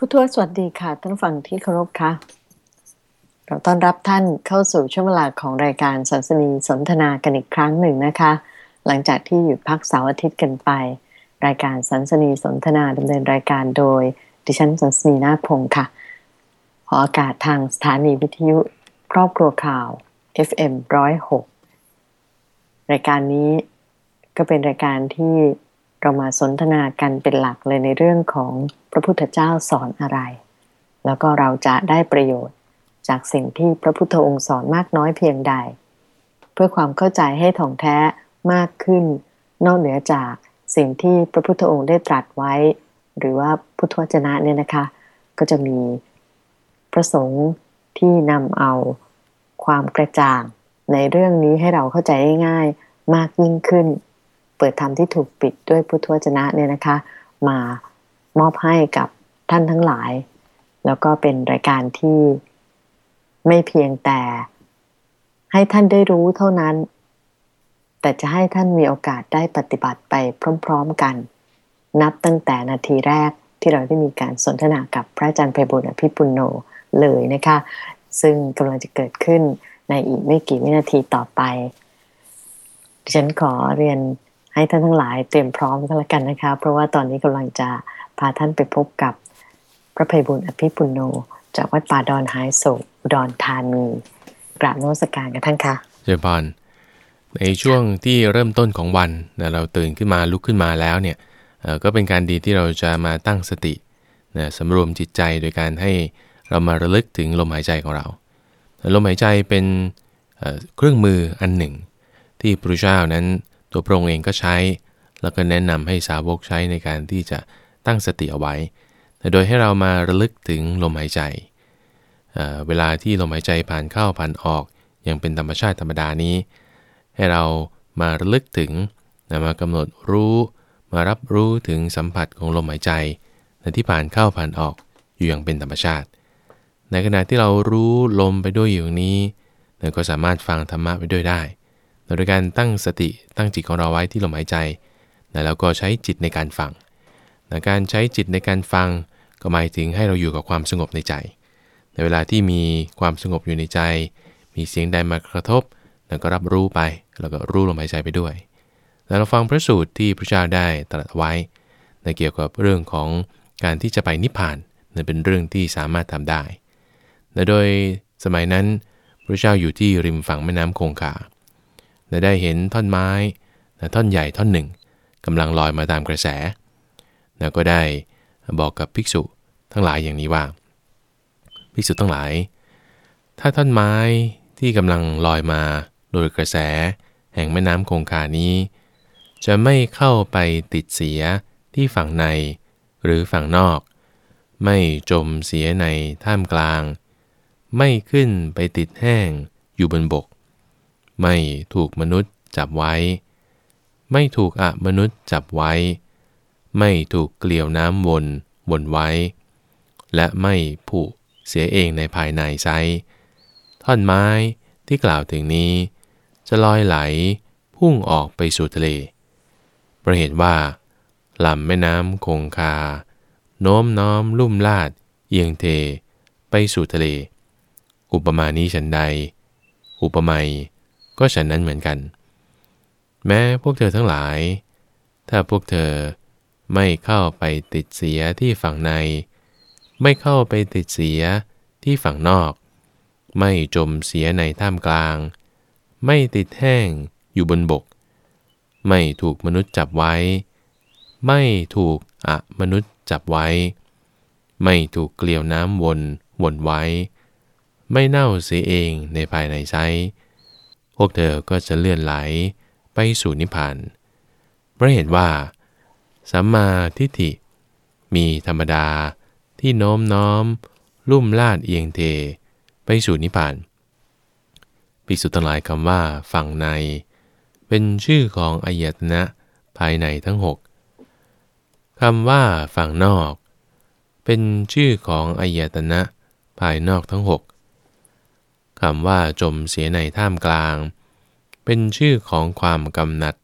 ผู้ทวสวัสดีค่ะท่านฟังที่เคารพค่ะ เราต้อนรับท่านเข้าสู่ช่วงเวลาของรายการสันสนีสนทนากันอีกครั้งหนึ่งนะคะ หลังจากที่หยุดพักเสาร์อาทิตย์กันไป รายการสันสนีสนทนาดำเนินรายการโดย ดิฉันสันสนีนาคพงศ์ค่ะออกอากาศทางสถานีวิทยุ ครอบครัวข่าว FM 106รายการนี้ก็เป็นรายการที่เรามาสนทนากันเป็นหลักเลยในเรื่องของ พระพุทธเจ้าสอนอะไร แล้วก็เราจะได้ประโยชน์จากสิ่งที่พระพุทธองค์สอนมากน้อยเพียงใด เพื่อความเข้าใจให้ถ่องแท้มากขึ้น นอกเหนือจากสิ่งที่พระพุทธองค์ได้ตรัสไว้ หรือว่าพุทธวจนะเนี่ยนะคะ ก็จะมีพระสงฆ์ที่นำเอาความกระจ่างในเรื่องนี้ให้เราเข้าใจง่ายมากยิ่งขึ้น เปิดธรรมที่ถูกปิดด้วยพุทธวจนะเนี่ยนะคะ มา มอบให้กับท่านทั้งหลาย แล้วก็เป็นรายการที่ไม่เพียงแต่ ให้ท่านได้รู้เท่านั้น แต่จะให้ท่านมีโอกาสได้ปฏิบัติไปพร้อมๆกัน นับตั้งแต่นาทีแรกที่เราได้มีการสนทนากับพระอาจารย์ไพบุญอภิปุโนเลยนะคะ ซึ่งกำลังจะเกิดขึ้นในอีกไม่กี่วินาทีต่อไป ดิฉันขอเรียนให้ท่านทั้งหลายเตรียมพร้อมกันแล้วกันนะคะ เพราะว่าตอนนี้กำลังจะ พาท่านไปพบกับพระภัยบุญอภิปุโน จากวัดป่าดอนไฮโศกอุดรธานีกราบนมัสการกันท่านคะเจริญพรในช่วงที่เริ่มต้นของวันนะเราตื่นขึ้นมาลุกขึ้นมาแล้วเนี่ยก็เป็นการดีที่เราจะมาตั้งสตินะสำรวมจิตใจโดยการให้เรามาระลึกถึงลมหายใจของเรา ลมหายใจเป็นเอ่อเครื่องมืออันหนึ่ง ที่พระพุทธเจ้านั้นตัวพระองค์เองก็ใช้ แล้วก็แนะนำให้สาวกใช้ในการที่จะ ตั้งสติเอาไว้ โดยให้เรามาระลึกถึงลมหายใจเเวลาที่ลมหายใจผ่านเข้าผ่านออกอย่างเป็นธรรมชาติธรรมดานี้ ให้เรามาระลึกถึงนะมากำหนดรู้ มารับรู้ถึงสัมผัสของลมหายใจนะที่ผ่านเข้าผ่านออกอยู่อย่างเป็นธรรมชาติ ในขณะที่เรารู้ลมไปด้วยอยู่นี้เราก็สามารถฟังธรรมะไปด้วยได้โดยการตั้งสติตั้งจิตของเราไว้ที่ลมหายใจนะแล้วก็ใช้จิตในการฟัง นะการใช้จิตในการฟังก็หมายถึงให้เราอยู่กับความสงบในใจ ในเวลาที่มีความสงบอยู่ในใจ มีเสียงใดมากระทบแล้วก็รับรู้ไป แล้วก็รู้ลมหายใจไปด้วย แล้วเราฟังพระสูตรที่พระเจ้าได้ตรัสไว้ในเกี่ยวกับเรื่องของการที่จะไปนิพพานนั่นเป็นเรื่องที่สามารถทำได้และโดยสมัยนั้นพระเจ้าอยู่ที่ริมฝั่งแม่น้ำคงคาและได้เห็นท่อนไม้ท่อนใหญ่ท่อนหนึ่งกำลังลอยมาตามกระแส แล้วก็ได้บอกกับภิกษุทั้งหลายอย่างนี้ว่า ภิกษุทั้งหลาย ถ้าท่อนไม้ที่กำลังลอยมาโดยกระแส แห่งแม่น้ำคงคานี้ จะไม่เข้าไปติดเสียที่ฝั่งในหรือฝั่งนอก ไม่จมเสียในท่ามกลาง ไม่ขึ้นไปติดแห้งอยู่บนบก ไม่ถูกมนุษย์จับไว้ ไม่ถูกอะมนุษย์จับไว้ ไม่ถูกเกลียวน้ำวนวนไว้ และไม่ผุเสียเองในภายในไซท่อนไม้ที่กล่าวถึงนี้ จะลอยไหลพุ่งออกไปสู่ทะเลประเหตุว่าลำแม่น้ำคงคา โน้มน้อมลุ่มลาด เอียงเท ไปสู่ทะเล อุปมานี้ฉันใด อุปไมยก็ฉันนั้นเหมือนกัน แม้พวกเธอทั้งหลาย ถ้าพวกเธอ ไม่เข้าไปติดเสียที่ฝั่งใน ไม่เข้าไปติดเสียที่ฝั่งนอก ไม่จมเสียในท่ามกลาง ไม่ติดแห้งอยู่บนบก ไม่ถูกมนุษย์จับไว้ ไม่ถูกอะมนุษย์จับไว้ ไม่ถูกเกลียวน้ำวนวนไว้ ไม่เน่าเสียเองในภายในไซพวกเธอก็จะเลื่อนไหลไปสู่นิพพานเพราะเห็นว่า สัมมาทิฏฐิ มีธรรมดาที่โน้มน้อม ลุ่มลาดเอียงเท ไปสู่นิพพานภิกษุทั้งหลายคำว่าฝั่งใน เป็นชื่อของอายตนะภายในทั้งหกคำว่าฝั่งนอก เป็นชื่อของอายตนะภายนอกทั้งหกคำว่าจมเสียในท่ามกลาง เป็นชื่อของความกำหนัด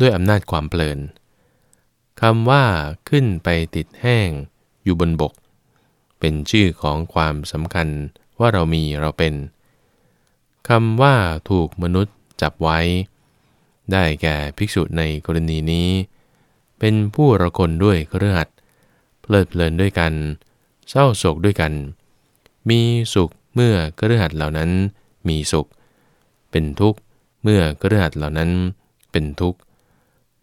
ด้วยอำนาจความเพลิน คำว่าขึ้นไปติดแห้งอยู่บนบก เป็นชื่อของความสำคัญว่าเรามีเราเป็นคำว่าถูกมนุษย์จับไว้ ได้แก่ภิกษุในกรณีนี้ เป็นผู้ระคนด้วยเครือขัดเพลิดเพลินด้วยกัน เศร้าโศกด้วยกัน มีสุขเมื่อกระหัดเหล่านั้นมีสุข เป็นทุกข์เมื่อกระหัดเหล่านั้นเป็นทุกข์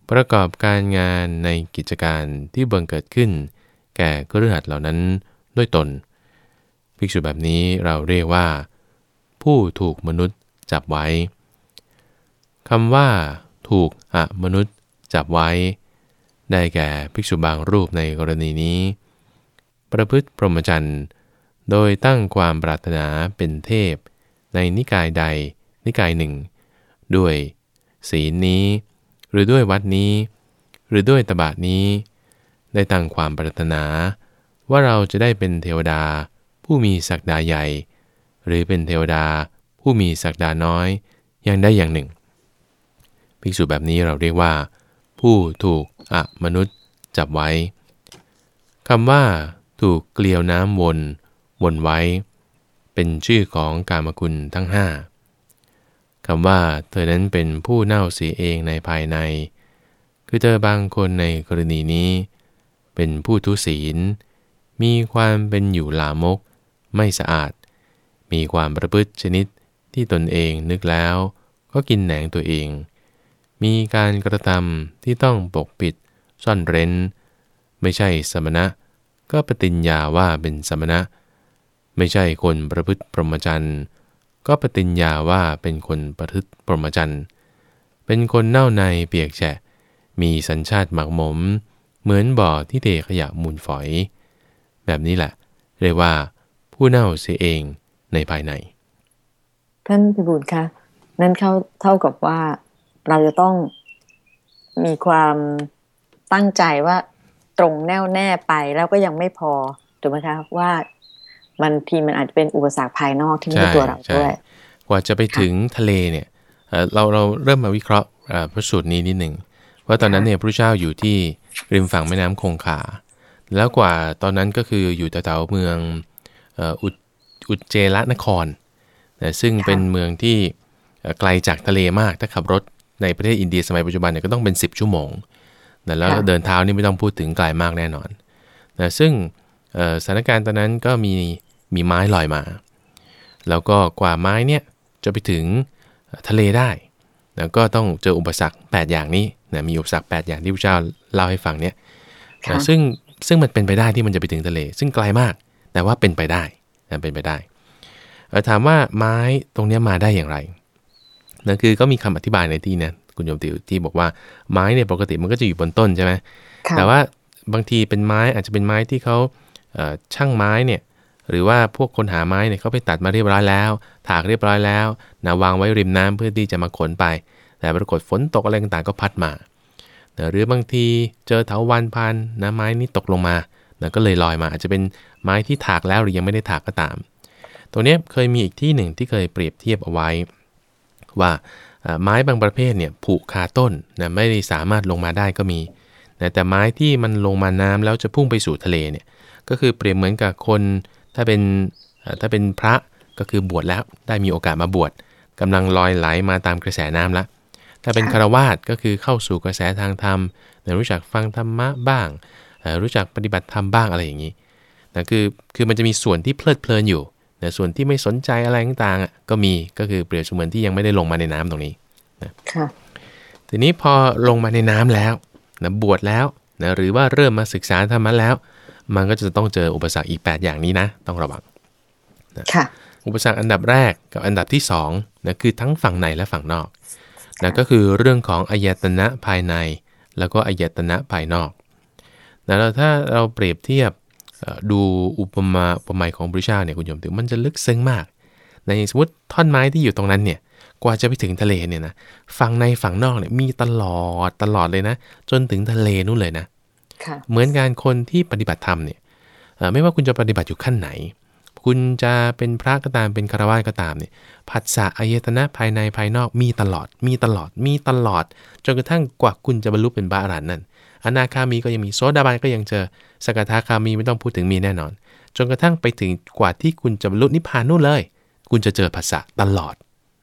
ประกอบการงานในกิจการที่บังเกิดขึ้น แก่กระหัดเหล่านั้นด้วยตน ภิกษุแบบนี้เราเรียกว่า ผู้ถูกมนุษย์จับไว้คำว่า ถูกอะมนุษย์จับไว้ ได้แก่ภิกษุบางรูปในกรณีนี้ ประพฤติพรหมจรรย์ โดยตั้งความปรารถนาเป็นเทพ ในนิกายใด นิกายหนึ่ง ด้วย ศีลนี้ หรือด้วยวัดนี้ หรือด้วยตบะนี้ ได้ตั้งความปรารถนา ว่าเราจะได้เป็นเทวดา ผู้มีศักดาใหญ่ หรือเป็นเทวดา ผู้มีศักดาน้อย อย่างได้อย่างหนึ่ง ภิกษุแบบนี้เราเรียกว่า ผู้ถูกอะมนุษย์จับไว้คำว่า ถูกเกลียวน้ำวนวนไว้ เป็นชื่อของกามคุณทั้งห้า คำว่าเธอนั้นเป็นผู้เน่าเสียเองในภายใน คือเธอบางคนในกรณีนี้ เป็นผู้ทุศีล มีความเป็นอยู่ลามก ไม่สะอาด มีความประพฤติชนิดที่ตนเองนึกแล้วก็กินแหนงตัวเอง มีการกระทำที่ต้องปกปิด ซ่อนเร้น ไม่ใช่สมณะ ก็ปฏิญญาว่าเป็นสมณะ ไม่ใช่คนประพฤติพรหมจรรย์ ก็ปฏิญญาว่าเป็นคนประพฤติพรมจรรย์เป็นคนเน่าในเปียกแฉะ มีสัญชาติหมักหมม เหมือนบ่อที่เทขยะมูลฝอย แบบนี้แหละ เรียกว่า ผู้เน่าเสียเองในภายใน ท่านพิบูลคะนั่นเข้าเท่ากับว่าเราจะต้องมีความตั้งใจว่าตรงแน่วแน่ไปแล้วก็ยังไม่พอถูกไหมคะว่า มันทีมันอาจจะเป็นอุปสรรคภายนอกที่ไม่ใช่ตัวเราด้วยกว่าจะไปถึงทะเลเนี่ยเราเราเริ่มมาวิเคราะห์พระสูตรนี้นิดหนึ่งว่าตอนนั้นเนี่ยพระเจ้าอยู่ที่ริมฝั่งแม่น้ำคงคาแล้วกว่าตอนนั้นก็คืออยู่แถวๆเมืองอุจเจรนครนะซึ่งเป็นเมืองที่ไกลจากทะเลมากถ้าขับรถในประเทศอินเดียสมัยปัจจุบันเนี่ยก็ต้องเป็น 10 ชั่วโมงนะแล้วเดินเท้านี่ไม่ต้องพูดถึงไกลมากแน่นอนนะซึ่งสถานการณ์ตอนนั้นก็มี มีไม้ลอยมา แล้วก็กว่าไม้เนี่ยจะไปถึงทะเลได้นะก็ต้องเจออุปสรรค 8 อย่างนี้นะมีอุปสรรค 8 อย่างที่พระเจ้าเล่าให้ฟังเนี่ยนะซึ่งซึ่งมันเป็นไปได้ที่มันจะไปถึงทะเล ซึ่งไกลมาก แต่ว่าเป็นไปได้นะเป็นไปได้ ถามว่าไม้ตรงนี้มาได้อย่างไรนั่นคือก็มีคำอธิบายในที่นะคุณโยมติวที่บอกว่าไม้เนี่ยปกติมันก็จะอยู่บนต้นใช่ไหมแต่ว่าบางทีเป็นไม้อาจจะเป็นไม้ที่เขาช่างไม้เนี่ย หรือว่าพวกคนหาไม้เนี่ยเขาไปตัดมาเรียบร้อยแล้ว ถากเรียบร้อยแล้วนะวางไว้ริมน้ำเพื่อที่จะมาขนไป แต่ปรากฏฝนตกอะไรต่างๆก็พัดมาหรือบางทีเจอเถาวันพันนะไม้นี้ตกลงมานะก็เลยลอยมาอาจจะเป็นไม้ที่ถากแล้วหรือยังไม่ได้ถากก็ตาม ตัวนี้เคยมีอีกที่หนึ่งที่เคยเปรียบเทียบเอาไว้ ว่าไม้บางประเภทเนี่ยผุคาต้นนะไม่ได้สามารถลงมาได้ก็มีนะแต่ไม้ที่มันลงมาน้ำแล้วจะพุ่งไปสู่ทะเลเนี่ยก็คือเปรียบเหมือนกับคน ถ้าเป็นถ้าเป็นพระก็คือบวชแล้วได้มีโอกาสมาบวชกำลังลอยไหลมาตามกระแสน้ำละ ถ้าเป็นคารวาสก็คือเข้าสู่กระแสทางธรรมรู้จักฟังธรรมะบ้าง รู้จักปฏิบัติธรรมบ้างอะไรอย่างนี้นะคือคือมันจะมีส่วนที่เพลิดเพลินอยู่นะส่วนที่ไม่สนใจอะไรต่างๆก็มีก็คือเปรียบเสมือนที่ยังไม่ได้ลงมาในน้ำตรงนี้นะทีนี้พอลงมาในน้ำแล้วนะบวชแล้วนะหรือว่าเริ่มมาศึกษาธรรมะแล้ว มันก็จะต้องเจออุปสรรคอีก 8 อย่างนี้นะ ต้องระวังนะอุปสรรคอันดับแรกกับอันดับที่2นะคือทั้งฝั่งในและฝั่งนอกนะก็คือเรื่องของอายตนะภายใน แล้วก็อายตนะภายนอกนะแล้วถ้าเราเปรียบเทียบดูอุปมาอุปไมยของพระเจ้าเนี่ยคุณโยมถือมันจะลึกซึ้งมากในสมมติท่อนไม้ที่อยู่ตรงนั้นเนี่ยกว่าจะไปถึงทะเลเนี่ยนะฝั่งในฝั่งนอกเนี่ยมีตลอดตลอดเลยนะ จนถึงทะเลนู่นเลยนะ เหมือนการคนที่ปฏิบัติธรรมเนี่ยไม่ว่าคุณจะปฏิบัติอยู่ขั้นไหน คุณจะเป็นพระก็ตามเป็นคารวะก็ตามเนี่ยผัสสะอายตนะภายในภายนอกมีตลอด มีตลอดมีตลอดจนกระทั่งกว่าคุณจะบรรลุเป็นบาอรันนั่นอนาคามีก็ยังมีโซดาบันก็ยังเจอสกทาคามีไม่ต้องพูดถึงมีแน่นอน จนกระทั่งไปถึงกว่าที่คุณจะบรรลุนิพพานนู่นเลย คุณจะเจอภาษาตลอด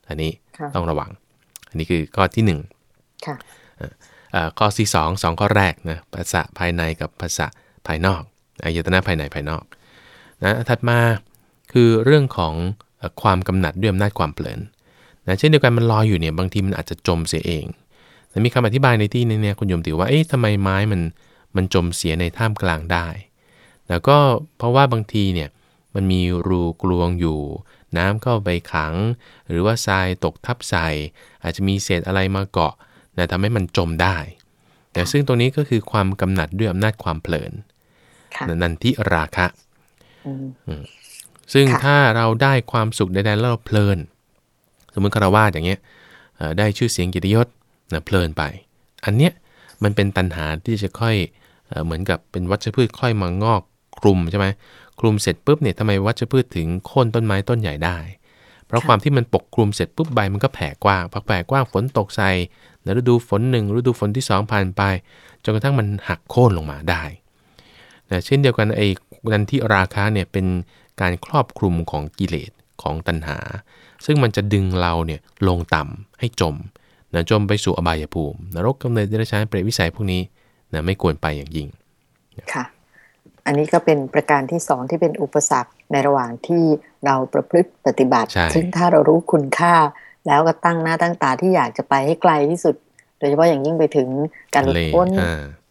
อันนี้ต้องระวัง อันนี้คือข้อที่1ค่ะ ข้อที่2 2ข้อแรกนะภาษาภายในกับภาษาภายนอกอายตนะภายในภายนอกนะถัดมาคือเรื่องของความกำหนัดด้วยอำนาจความเปลินนะเช่นเดียวกันมันลอยอยู่เนี่ยบางทีมันอาจจะจมเสียเองแต่มีคำอธิบายในที่นี้เนี่ยคุณโยมติว่าเอ๊ะทำไมไม้มันมันจมเสียในท่ามกลางได้แล้วก็เพราะว่าบางทีเนี่ยมันมีรูกลวงอยู่ น้ำเข้าไปขัง หรือว่าทรายตกทับใส่อาจจะมีเศษอะไรมาเกาะ นะทำให้มันจมได้แต่ซึ่งตรงนี้ก็คือความกำหนัดด้วยอำนาจความเพลินนันทิราคะซึ่งถ้าเราได้ความสุขใดๆแล้วเราเพลิน สมมติคารวาสอย่างเงี้ยได้ชื่อเสียงกิตยศนะเพลินไป อันเนี้ยมันเป็นตันหาที่จะค่อยเหมือนกับเป็นวัชพืชค่อยมางอกคลุมใช่ไหมคลุมเสร็จปุ๊บเนี่ยทำไมวัชพืชถึงโค่นต้นไม้ต้นใหญ่ได้ เพราะความที่มันปกคลุมเสร็จปุ๊บใบมันก็แผ่กว้างพอแผ่กว้างฝนตกใส่ในฤดูฝนหนึ่งฤดูฝนที่ 2 ผ่านไป จนกระทั่งมันหักโค่นลงมาได้นะเช่นเดียวกันไอ้นันที่ราคาเนี่ยเป็นการครอบคลุมของกิเลสของตัณหา ซึ่งมันจะดึงเราเนี่ยลงต่ำให้จมนะจมไปสู่อบายภูมิ นรกกำเนิดเดรัจฉานเปรตวิสัยพวกนี้นะไม่ควรไปอย่างยิ่งค่ะ อันนี้ก็เป็นประการที่สองที่เป็นอุปสรรค ในระหว่างที่เราประพฤติปฏิบัติ ซึ่งถ้าเรารู้คุณค่า แล้วก็ตั้งหน้าตั้งตาที่อยากจะไปให้ไกลที่สุด โดยเฉพาะอย่างยิ่งไปถึงการหลุดพ้น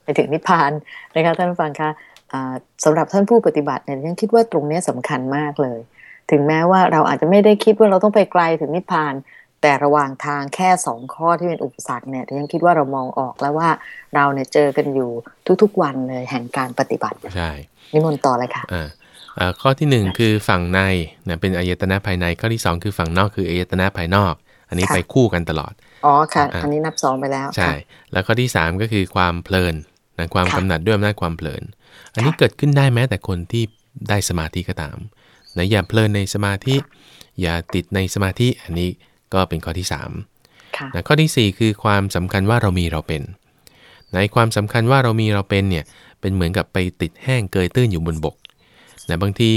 ไปถึงนิพพานนะคะท่านผู้ฟังคะสำหรับท่านผู้ปฏิบัติเนี่ยยังคิดว่าตรงนี้สำคัญมากเลย ถึงแม้ว่าเราอาจจะไม่ได้คิดว่าเราต้องไปไกลถึงนิพพาน แต่ระหว่างทางแค่สองข้อที่เป็นอุปสรรคเนี่ยยังคิดว่าเรามองออกแล้วว่าเราเนี่ยเจอกันอยู่ทุกๆวันเลยแห่งการปฏิบัติใช่นิมนต์ต่อเลยค่ะอ่า ข้อที่ 1 คือฝั่งในนะเป็นอายตนะภายใน ข้อที่ 2 คือฝั่งนอกคืออายตนะภายนอก อันนี้ไปคู่กันตลอด อ๋อค่ะ อันนี้นับสองไปแล้ว ใช่ แล้วข้อที่ 3 ก็คือความเพลินนะความกำหนัดด้วยอำนาจความเพลิน อันนี้เกิดขึ้นได้แม้แต่คนที่ได้สมาธิก็ตามนะอย่าเพลินในสมาธิ อย่าติดในสมาธิ อันนี้ก็เป็นข้อที่3นะข้อที่ 4 คือความสำคัญว่าเรามีเราเป็น ในความสำคัญว่าเรามีเราเป็นเนี่ย เป็นเหมือนกับไปติดแห้งเกยตื้นอยู่บนบก นะบางที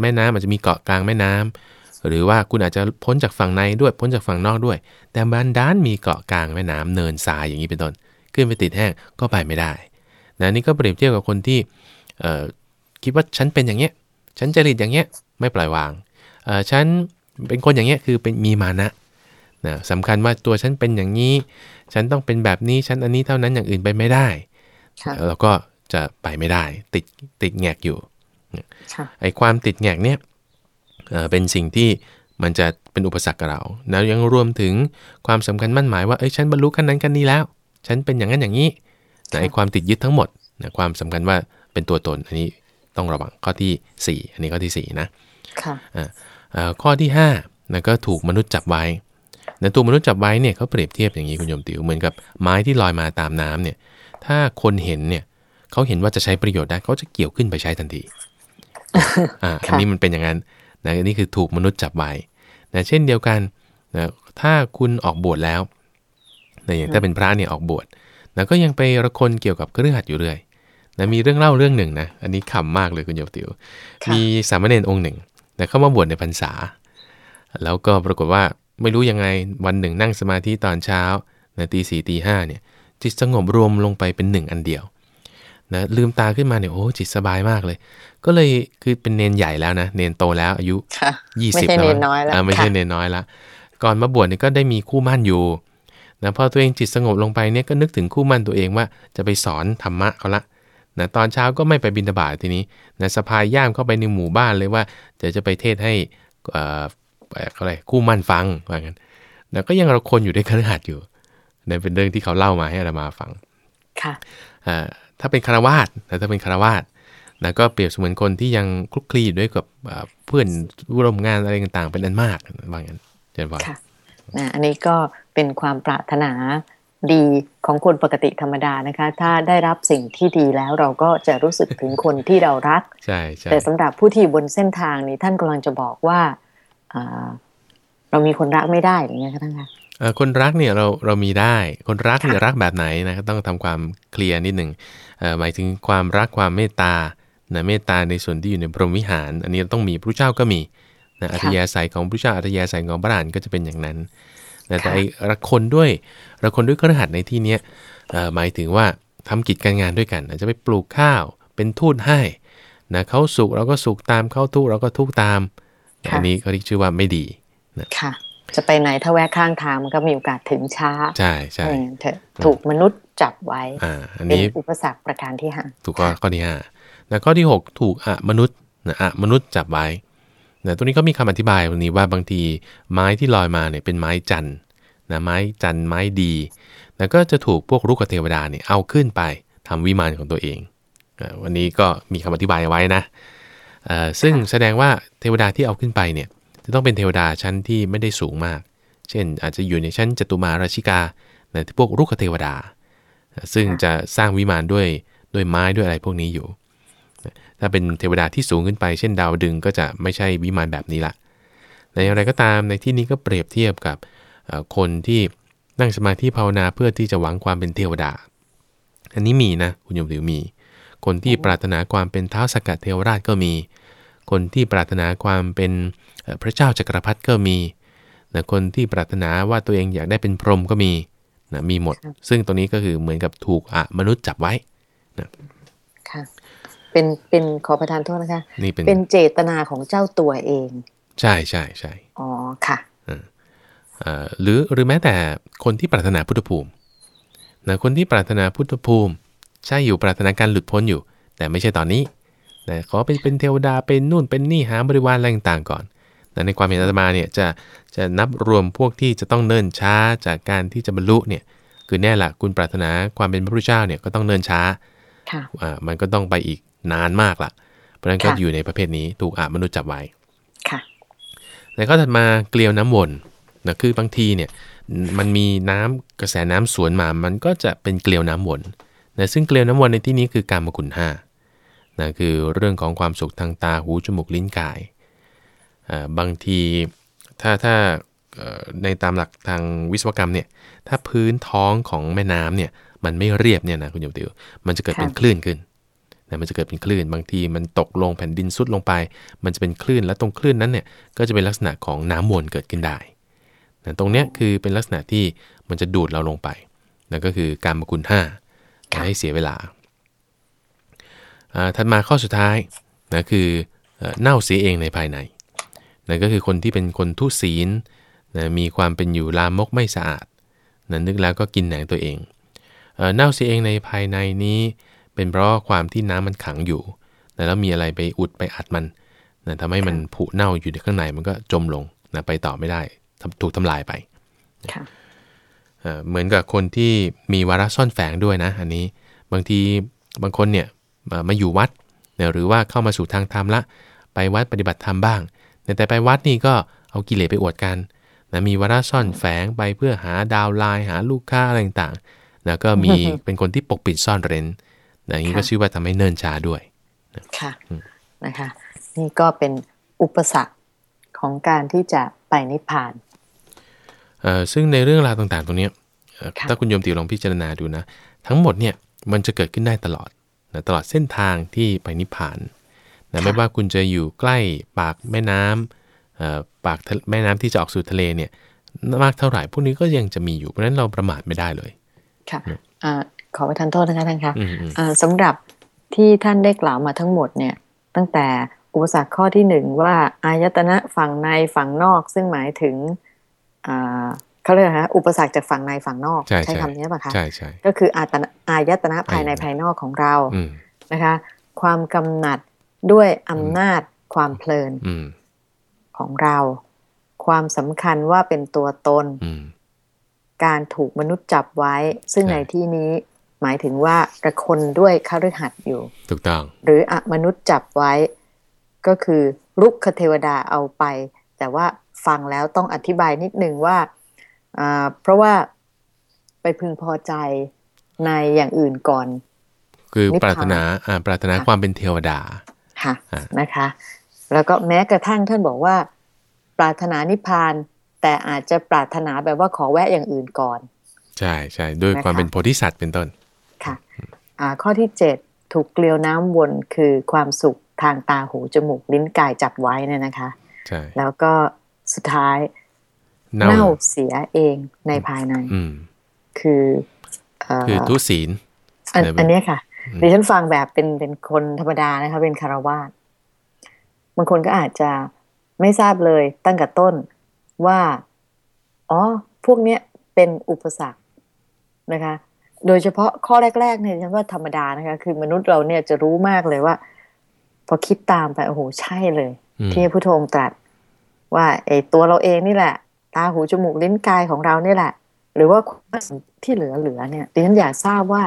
แม่น้ำอาจจะมีเกาะกลางแม่น้ำหรือว่าคุณอาจจะพ้นจากฝั่งในด้วยพ้นจากฝั่งนอกด้วย แต่บันดานมีเกาะกลางแม่น้ำเนินทรายอย่างนี้เป็นต้นขึ้นไปติดแห้งก็ไปไม่ได้นะนี่ก็เปรียบเทียบกับคนที่คิดว่าฉันเป็นอย่างเงี้ยฉันจริตอย่างเงี้ยไม่ปล่อยวางฉันเป็นคนอย่างเงี้ยคือเป็นมีมานะนะสำคัญว่าตัวฉันเป็นอย่างนี้ ฉันต้องเป็นแบบนี้ ฉันอันนี้เท่านั้นอย่างอื่นไปไม่ได้ แล้วก็จะไปไม่ได้ ติดติดแงกอยู่ ไอ้ความติดแงกเนี่ยเป็นสิ่งที่มันจะเป็นอุปสรรคกับเรา แล้วยังรวมถึงความสำคัญมั่นหมายว่า เอ้ย ฉันบรรลุขั้นนั้นขั้นนี้แล้ว ฉันเป็นอย่างนั้นอย่างนี้แต่ไอ้ความติดยึดทั้งหมดนะความสำคัญว่าเป็นตัวตน อันนี้ต้องระวังข้อที่ 4 อันนี้ข้อที่ 4 นะ ค่ะข้อที่5นะก็ถูกมนุษย์จับไว้ในตัวมนุษย์จับไว้เนี่ยเขาเปรียบเทียบอย่างนี้คุณโยมติวเหมือนกับไม้ที่ลอยมาตามน้ำเนี่ย ถ้าคนเห็นเนี่ยเขาเห็นว่าจะใช้ประโยชน์ได้เขาจะเกี่ยวขึ้นไปใช้ทันที อ่าอันนี้มันเป็นอย่างนั้นนะนี่คือถูกมนุษย์จับไว้นะเช่นเดียวกันนะถ้าคุณออกบวชแล้วนะอย่างถ้าเป็นพระเนี่ยออกบวชนะก็ยังไประคนเกี่ยวกับเครือขัดอยู่เรื่อยนะมีเรื่องเล่าเรื่องหนึ่งนะ อันนี้ขำมากเลยคุณโยติว มีสามเณรองค์หนึ่งนะเข้ามาบวชในพรรษา แล้วก็ปรากฏว่าไม่รู้ยังไงวันหนึ่งนั่งสมาธิตอนเช้านะตีสี่ตีห้าเนี่ยจิตสงบรวมลงไปเป็นหนึ่งอันเดียว นะลืมตาขึ้นมาเนี่ยโอ้จิตสบายมากเลย ก็เลยคือเป็นเนนใหญ่แล้วนะเนนโตแล้วอายุยี่สิบแล้วไม่ใช่เนนน้อยแล้วไม่ใช่เนนน้อยละก่อนมาบวชเนี่ยก็ได้มีคู่มั่นอยู่นะพอตัวเองจิตสงบลงไปเนี่ยก็นึกถึงคู่มั่นตัวเองว่าจะไปสอนธรรมะเขาละนะตอนเช้าก็ไม่ไปบินบาตทีนี้นะสะพายย่ามเข้าไปในหมู่บ้านเลยว่าจะจะไปเทศให้อะไรคู่มั่นฟังว่างั้นนะก็ยังเราคนอยู่ในคฤหัสถ์อยู่นี่เป็นเรื่องที่เขาเล่ามาให้เรามาฟังค่ะ ถ้าเป็นคารวาสนะถ้าเป็นคารวาสนะก็เปรียบเสมือนคนที่ยังคลุกคลีอยู่ด้วยกับเพื่อนร่วมงานอะไรต่างๆ เป็นอันมากว่างั้นเจนบอลค่ะนะอันนี้ก็เป็นความปรารถนาดีของคนปกติธรรมดานะคะ ถ้าได้รับสิ่งที่ดีแล้วเราก็จะรู้สึกถึงคนที่เรารักใช่ใช่แต่สำหรับผู้ที่บนเส้นทางนี้ท่านกำลังจะบอกว่าเรามีคนรักไม่ได้หรือไงคะท่านคะเอ่อ คนรักเนี่ยเราเรามีได้ คนรักเนี่ยรักแบบไหนนะต้องทำความเคลียร์นิดหนึ่งเอ่อหมายถึงความรักความเมตตานะเมตตาในส่วนที่อยู่ในพรหมวิหาร อันนี้ต้องมีพระเจ้าก็มีนะอัธยาศัยของพระเจ้าอัธยาศัยของพระอรหันต์ก็จะเป็นอย่างนั้นนะแต่ไอ้รักคนด้วยรักคนด้วยกระหัตในที่เนี้ยเอ่อหมายถึงว่าทำกิจการงานด้วยกันอาจจะไปปลูกข้าวเป็นทูตให้นะเขาสุขเราก็สุขตามเขาทุกข์เราก็ทุกข์ตามค่ะอันนี้เขาเรียกชื่อว่าไม่ดีค่ะ จะไปไหนถ้าแวะข้างทางมันก็มีโอกาสถึงช้า ใช่ใช่เออเถอะถูกมนุษย์จับไว้อ่าอันเป็นนี้อุปสรรคประการที่ห้าถูกข้อข้อที่ห้านะข้อที่หกถูกอะมนุษย์นะอะมนุษย์จับไว้นะตัวนี้ก็มีคำอธิบายวันนี้ว่าบางทีไม้ที่ลอยมาเนี่ยเป็นไม้จันทร์นะไม้จันทร์ไม้ดีแล้วก็จะถูกพวกรุกขเทวดาเนี่ยเอาขึ้นไปทำวิมานของตัวเองอ่าวันนี้ก็มีคำอธิบายเอาไว้นะเอ่อซึ่งแสดงว่าเทวดาที่เอาขึ้นไปเนี่ย จะต้องเป็นเทวดาชั้นที่ไม่ได้สูงมาก เช่นอาจจะอยู่ในชั้นจตุมาราชิกาในพวกรุกขเทวดา ซึ่งจะสร้างวิมานด้วยด้วยไม้ด้วยอะไรพวกนี้อยู่ ถ้าเป็นเทวดาที่สูงขึ้นไป เช่นดาวดึงก็จะไม่ใช่วิมานแบบนี้ละในอย่างไรก็ตามในที่นี้ก็เปรียบเทียบกับคนที่นั่งสมาธิภาวนาเพื่อที่จะหวังความเป็นเทวดา อันนี้มีนะคุณโยมหรือมี คนที่ปรารถนาความเป็นเท้าสกกัดเทวราชก็มี คนที่ปรารถนาความเป็นเอ่อพระเจ้าจักรพรรดิก็มีนะคนที่ปรารถนาว่าตัวเองอยากได้เป็นพรหมก็มีนะมีหมด ซึ่งตรงนี้ก็คือเหมือนกับถูกอะมนุษย์จับไว้ค่ะเป็นเป็นขอประทานโทษนะคะนี่เป็นเป็นเจตนาของเจ้าตัวเอง ใช่ใช่ใช่อ๋อค่ะเอ่อหรือหรือแม้แต่คนที่ปรารถนาพุทธภูมินะคนที่ปรารถนาพุทธภูมิ ใช่อยู่ปรารถนาการหลุดพ้นอยู่ แต่ไม่ใช่ตอนนี้ นะขอไปเป็นเทวดาเป็นนู่นเป็นนี่หาบริวารอะไรต่างๆก่อนแต่ในความเห็นอาตมาเนี่ยจะจะนับรวมพวกที่จะต้องเนิ่นช้าจากการที่จะบรรลุเนี่ยคือแน่ละคุณปรารถนาความเป็นพระพุทธเจ้าเนี่ยก็ต้องเนิ่นช้าค่ะอ่ามันก็ต้องไปอีกนานมากละเพราะฉะนั้นก็ค่ะอยู่ในประเภทนี้ถูกอามนุษย์จับไว้ค่ะแล้วก็ถัดมาเกลียวน้ำวนนะคือบางทีเนี่ยมันมีน้ำกระแสน้ำสวนมา มันก็จะเป็นเกลียวน้ำวนนะซึ่งเกลียวน้ำวนในที่นี้คือการมคุณห้า นะคือเรื่องของความสุขทางตาหูจมูกลิ้นกายอ่าบางทีถ้าถ้าเอ่อในตามหลักทางวิศวกรรมเนี่ยถ้าพื้นท้องของแม่น้ำเนี่ยมันไม่เรียบเนี่ยนะคุณโยมติวมันจะเกิดเป็นค่ะคลื่นขึ้นนะมันจะเกิดเป็นคลื่น บางทีมันตกลงแผ่นดินซุดลงไป มันจะเป็นคลื่นและตรงคลื่นนั้นเนี่ยก็จะเป็นลักษณะของน้ำวนเกิดขึ้นได้นะตรงเนี้ยคือเป็นลักษณะที่มันจะดูดเราลงไปนั่นก็คือการมกุลห้าค่ะให้เสียเวลาอ่า ถัดมาข้อสุดท้ายนะคือเอ่อเน่าเสียเองในภายในนั่นก็คือคนที่เป็นคนทุศีลนะมีความเป็นอยู่ลามกไม่สะอาดนะนึกแล้วก็กินแหนงตัวเองเอ่อเน่าเสียเองในภายในนี้ เป็นเพราะความที่น้ำมันขังอยู่นะแล้วมีอะไรไปอุดไปอัดมันนะทำให้มันผุเน่าอยู่ในข้างในมันก็จมลงนะไปต่อไม่ได้ทำถูกทำลายไปค่ะเอ่อเหมือนกับคนที่มีวาระซ่อนแฝงด้วยนะ อันนี้บางทีบางคนเนี่ย มามาอยู่วัดเนี่ยหรือว่าเข้ามาสู่ทางธรรมละ ไปวัดปฏิบัติธรรมบ้างเนี่ยแต่ไปวัดนี่ก็เอากิเลสไปอวดกันนะมีวาระซ่อนแฝงไปเพื่อหาดาวน์ไลน์หาลูกค้าอะไรต่างๆนะก็มีเป็นคนที่ปกปิดซ่อนเร้นนะอย่างนี้ก็ค่ะชื่อว่าทำให้เนิ่นช้าด้วยค่ะนะคะนี่ก็เป็นอุปสรรคของการที่จะไปนิพพานเอ่อซึ่งในเรื่องราวต่างๆ ตรงเนี้ยเอ่อค่ะถ้าคุณโยมติวลองพิจารณาดูนะ ทั้งหมดเนี่ยมันจะเกิดขึ้นได้ตลอด นะตลอดเส้นทางที่ไปนิพพานนะไม่ว่าคุณจะอยู่ใกล้ปากแม่น้ำเอ่อปากทะแม่น้ำที่จะออกสู่ทะเลเนี่ยมากเท่าไหร่พวกนี้ก็ยังจะมีอยู่เพราะฉะนั้นเราประมาทไม่ได้เลย ค่ะอ่าขอประทานโทษนะคะท่านคะอืมอืมอ่าสำหรับที่ท่านได้กล่าวมาทั้งหมดเนี่ยตั้งแต่อุปสรรคข้อที่หนึ่งว่าอายตนะฝั่งในฝั่งนอกซึ่งหมายถึงอ่า เขาเรียกอะไรคะอุปสรรคจากฝั่งในฝั่งนอกใช่ใช่คำนี้ป่ะคะใช่ใช่ก็คืออายตนะอายตนะภายในอายตนะภายนอกของเราอืมนะคะ ความกำหนัดด้วยอำนาจความเพลินอืมของเรา ความสำคัญว่าเป็นตัวตนอืมการถูกมนุษย์จับไว้ ซึ่งใช่ในที่นี้หมายถึงว่าระคนด้วยคฤหัสถ์อยู่ ถูกต้อง หรืออมนุษย์จับไว้ ก็คือรุกขเทวดาเอาไป แต่ว่าฟังแล้วต้องอธิบายนิดนึงว่าอ่า เพราะว่าไปพึงพอใจในอย่างอื่นก่อน คือนิพพานปรารถนาอ่าปรารถนาค่ะความเป็นเทวดาค่ะอ่านะคะ แล้วก็แม้กระทั่งท่านบอกว่า ปรารถนานิพพาน แต่อาจจะปรารถนาแบบว่าขอแวะอย่างอื่นก่อน ใช่ใช่ด้วยความเป็นโพธิสัตว์เป็นต้นค่ะอ่าข้อที่เจ็ดถูกเกลียวน้ำวนคือความสุขทางตาหูจมูกลิ้นกายจับไว้เนี่ยนะคะ ใช่ แล้วก็สุดท้าย เน่าเน่าเสียเองในภายในอืมคือเอ่อคือทุศีลอันไหนบ้างอันเนี้ยค่ะอืมดิฉันฟังแบบเป็นเป็นคนธรรมดานะคะ เป็นคารวาสบางคนก็อาจจะไม่ทราบเลยตั้งแต่ต้นว่า อ๋อ พวกเนี้ยเป็นอุปสรรคนะคะ โดยเฉพาะข้อแรก ๆ เนี่ยดิฉันว่าธรรมดานะคะ คือมนุษย์เราเนี่ยจะรู้มากเลยว่า พอคิดตามไปโอ้โหใช่เลยอืมที่พระพุทโธองค์ตรัสว่าไอ้ตัวเราเองนี่แหละ ตาหูจมูกลิ้นกายของเรานี่แหละ หรือว่าความที่เหลือเหลือๆเนี่ยดิฉันอยากทราบว่า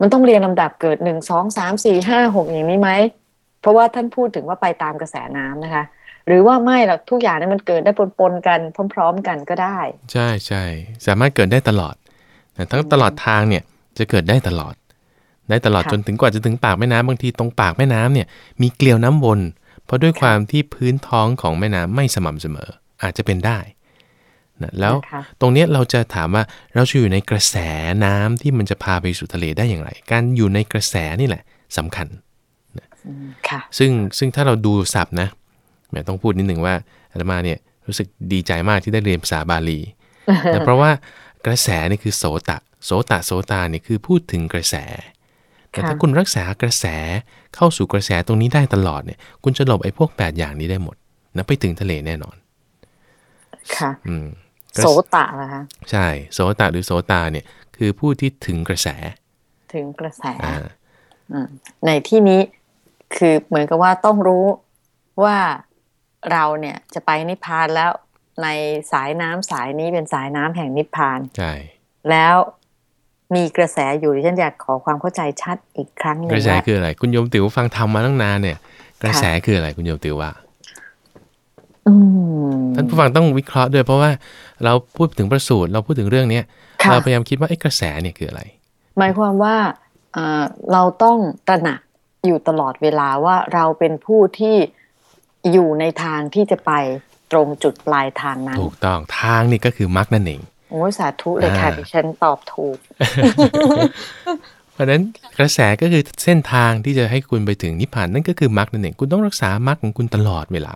มันต้องเรียงลำดับเกิดหนึ่งสองสามสี่ห้าหกอย่างนี้ไหมเพราะว่าท่านพูดถึงว่าไปตามกระแสน้ำนะคะ หรือว่าไม่หรอกทุกอย่างเนี่ยมันเกิดได้ปนๆกันพร้อม ๆ กันก็ได้ ใช่ใช่สามารถเกิดได้ตลอดแต่ทั้งตลอดทางเนี่ยจะเกิดได้ตลอด ได้ตลอดค่ะจนถึงกว่าจะถึงปากแม่น้ำบางทีตรงปากแม่น้ำเนี่ยมีเกลียวน้ำวน เพราะด้วยความที่พื้นท้องของแม่น้ำไม่สม่ำเสมอ อาจจะเป็นได้ นะแล้วนะคะตรงเนี้ยเราจะถามว่าเราจะอยู่ในกระแสน้ำที่มันจะพาไปสู่ทะเลได้อย่างไร การอยู่ในกระแสนี่แหละสำคัญอืมค่ะซึ่งซึ่งถ้าเราดูศัพท์นะแหมต้องพูดนิดหนึ่งว่าอาตมาเนี่ยรู้สึกดีใจมากที่ได้เรียนภาษาบาลีนะเพราะว่ากระแสนี่คือโสตะ โสตะโสตาเนี่ยคือพูดถึงกระแส แต่ถ้าค่ะคุณรักษากระแสเข้าสู่กระแสตรงนี้ได้ตลอดเนี่ย คุณจะหลบไอ้พวก 8 อย่างนี้ได้หมดนะไปถึงทะเลแน่นอน ค่ะ อืมกระ โสตะนะคะใช่โสตะหรือโสตาเนี่ยคือผู้ที่ถึงกระแส ถึงกระแสอ่าอืมในที่นี้คือเหมือนกับว่าต้องรู้ว่าเราเนี่ยจะไปนิพพานแล้วในสายน้ำสายนี้เป็นสายน้ำแห่งนิพพานใช่แล้วมีกระแสอยู่ดิฉันอยากขอความเข้าใจชัดอีกครั้งหนึ่กงระแสว่าคืออะไร คุณโยมติ๋วฟังทำมาตั้งนานเนี่ย กระแสคืออะไรคุณโยมติ๋วว่า อืม ท่านผู้ฟังต้องวิเคราะห์ด้วยเพราะว่าเราพูดถึงประสูตรเราพูดถึงเรื่องเนี้ยค่ะเราพยายามคิดว่าไอ้กระแสเนี่ยคืออะไร หมายความว่าเอ่อเราต้องตระหนักอยู่ตลอดเวลาว่าเราเป็นผู้ที่อยู่ในทางที่จะไปตรงจุดปลายทางนั้น ถูกต้องทางนี่ก็คือมรรคนั่นเองโอ้ยสาธุเลยค่ะอ่าดิฉันตอบถูก เพราะฉะนั้นกระแสก็คือเส้นทางที่จะให้คุณไปถึงนิพพานนั่นก็คือมรรคนั่นเองคุณต้องรักษามรรคของคุณตลอดเวลา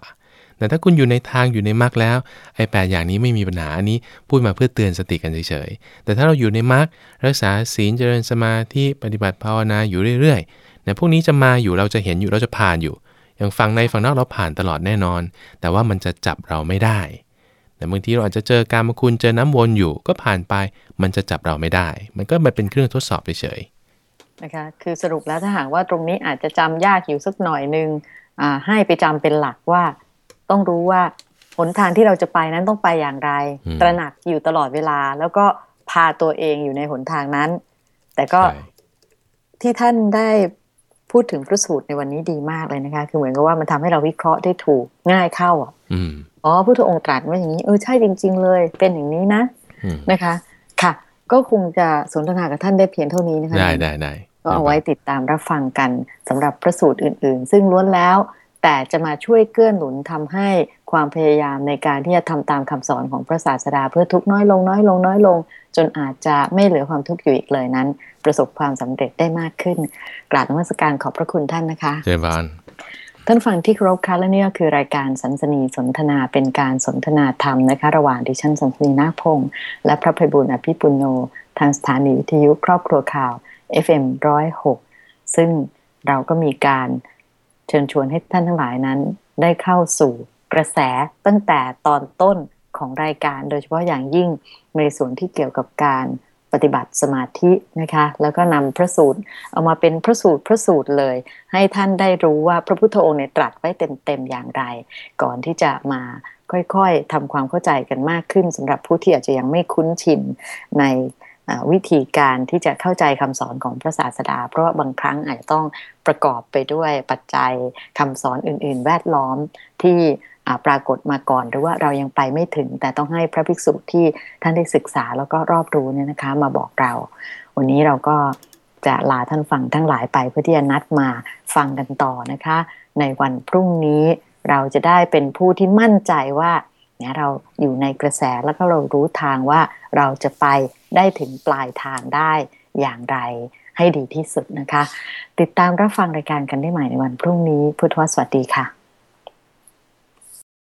แต่ถ้าคุณอยู่ในทางอยู่ในมรรคแล้วไอ้แปดอย่างนี้ไม่มีปัญหาอันนี้พูดมาเพื่อเตือนสติกันเฉยๆ แต่ถ้าเราอยู่ในมรรครักษาศีลเจริญสมาธิปฏิบัติภาวนาอยู่เรื่อยๆเนี่ยพวกนี้จะมาอยู่เราจะเห็นอยู่เราจะผ่านอยู่ อย่างฝั่งในฝั่งนอกเราผ่านตลอดแน่นอน แต่ว่ามันจะจับเราไม่ได้ แต่บางทีเราอาจจะเจอการมาคุณเจอน้ำวนอยู่ก็ผ่านไปมันจะจับเราไม่ได้ มันก็มาเป็นเครื่องทดสอบเฉยนะคะคือสรุปแล้วถ้าหากว่าตรงนี้อาจจะจำยากอยู่สักหน่อยนึงอ่าให้ไปจำเป็นหลักว่า ต้องรู้ว่าหนทางที่เราจะไปนั้นต้องไปอย่างไร ตระหนักอยู่ตลอดเวลา แล้วก็พาตัวเองอยู่ในหนทางนั้น แต่ๆก็ใช่ที่ท่านได้พูดถึงพระสูตรในวันนี้ดีมากเลยนะคะ คือเหมือนกับว่ามันทำให้เราวิเคราะห์ได้ถูกง่ายเข้าอะอืมอ๋อพระพุทธองค์ตรัสว่าอย่างนี้ เออใช่จริง ๆ เลย เป็นอย่างนี้นะอืมนะคะ ค่ะ ก็คงจะสนทนากับท่านได้เพียงเท่านี้นะคะได้ได้ได้ก็เอาไว้ติดตามรับฟังกันสำหรับพระสูตรอื่น ๆ ซึ่งล้วนแล้ว แต่จะมาช่วยเกื้อหนุนทำให้ความพยายามในการที่จะทำตามคำสอนของพระศาสดาเพื่อทุกน้อยลงน้อยลงน้อยลง จนอาจจะไม่เหลือความทุกข์อยู่อีกเลยนั้น ประสบความสำเร็จได้มากขึ้น กราบนมัสการขอบพระคุณท่านนะคะเจริญพรท่านฟังที่ครพค่ะและนี่ก็คือรายการสันสนีสนทนาเป็นการสนทนาธรรมนะคะ ระหว่างดิฉันสันสนีนาคพงศ์และพระภัยบุญอภิปุโน ทางสถานีวิทยุครอบครัวข่าว FM 106 ซึ่งเราก็มีการ เชิญชวนให้ท่านทั้งหลายนั้น ได้เข้าสู่กระแสตั้งแต่ตอนต้นของรายการ โดยเฉพาะอย่างยิ่งในส่วนที่เกี่ยวกับการปฏิบัติสมาธินะคะ แล้วก็นำพระสูตรเอามาเป็นพระสูตรพระสูตรเลย ให้ท่านได้รู้ว่าพระพุทธองค์เนี่ยตรัสไว้เต็มๆอย่างไร ก่อนที่จะมาค่อยๆทำความเข้าใจกันมากขึ้นสำหรับผู้ที่อาจจะยังไม่คุ้นชินใน วิธีการที่จะเข้าใจคำสอนของพระศาสดา เพราะว่าบางครั้งอาจจะต้องประกอบไปด้วยปัจจัยคำสอนอื่น ๆ แวดล้อมที่ปรากฏมาก่อนหรือว่าเรายังไปไม่ถึง แต่ต้องให้พระภิกษุที่ท่านได้ศึกษาแล้วก็รอบรู้เนี่ยนะคะ มาบอกเรา วันนี้เราก็จะลาท่านฟังทั้งหลายไปเพื่อที่จะนัดมาฟังกันต่อนะคะ ในวันพรุ่งนี้เราจะได้เป็นผู้ที่มั่นใจว่าเนี่ยเราอยู่ในกระแสแล้วก็เรารู้ทางว่าเราจะไป ได้ถึงปลายทางได้อย่างไรให้ดีที่สุดนะคะ ติดตามรับฟังรายการกันได้ใหม่ในวันพรุ่งนี้พุทธวสวัสดีค่ะ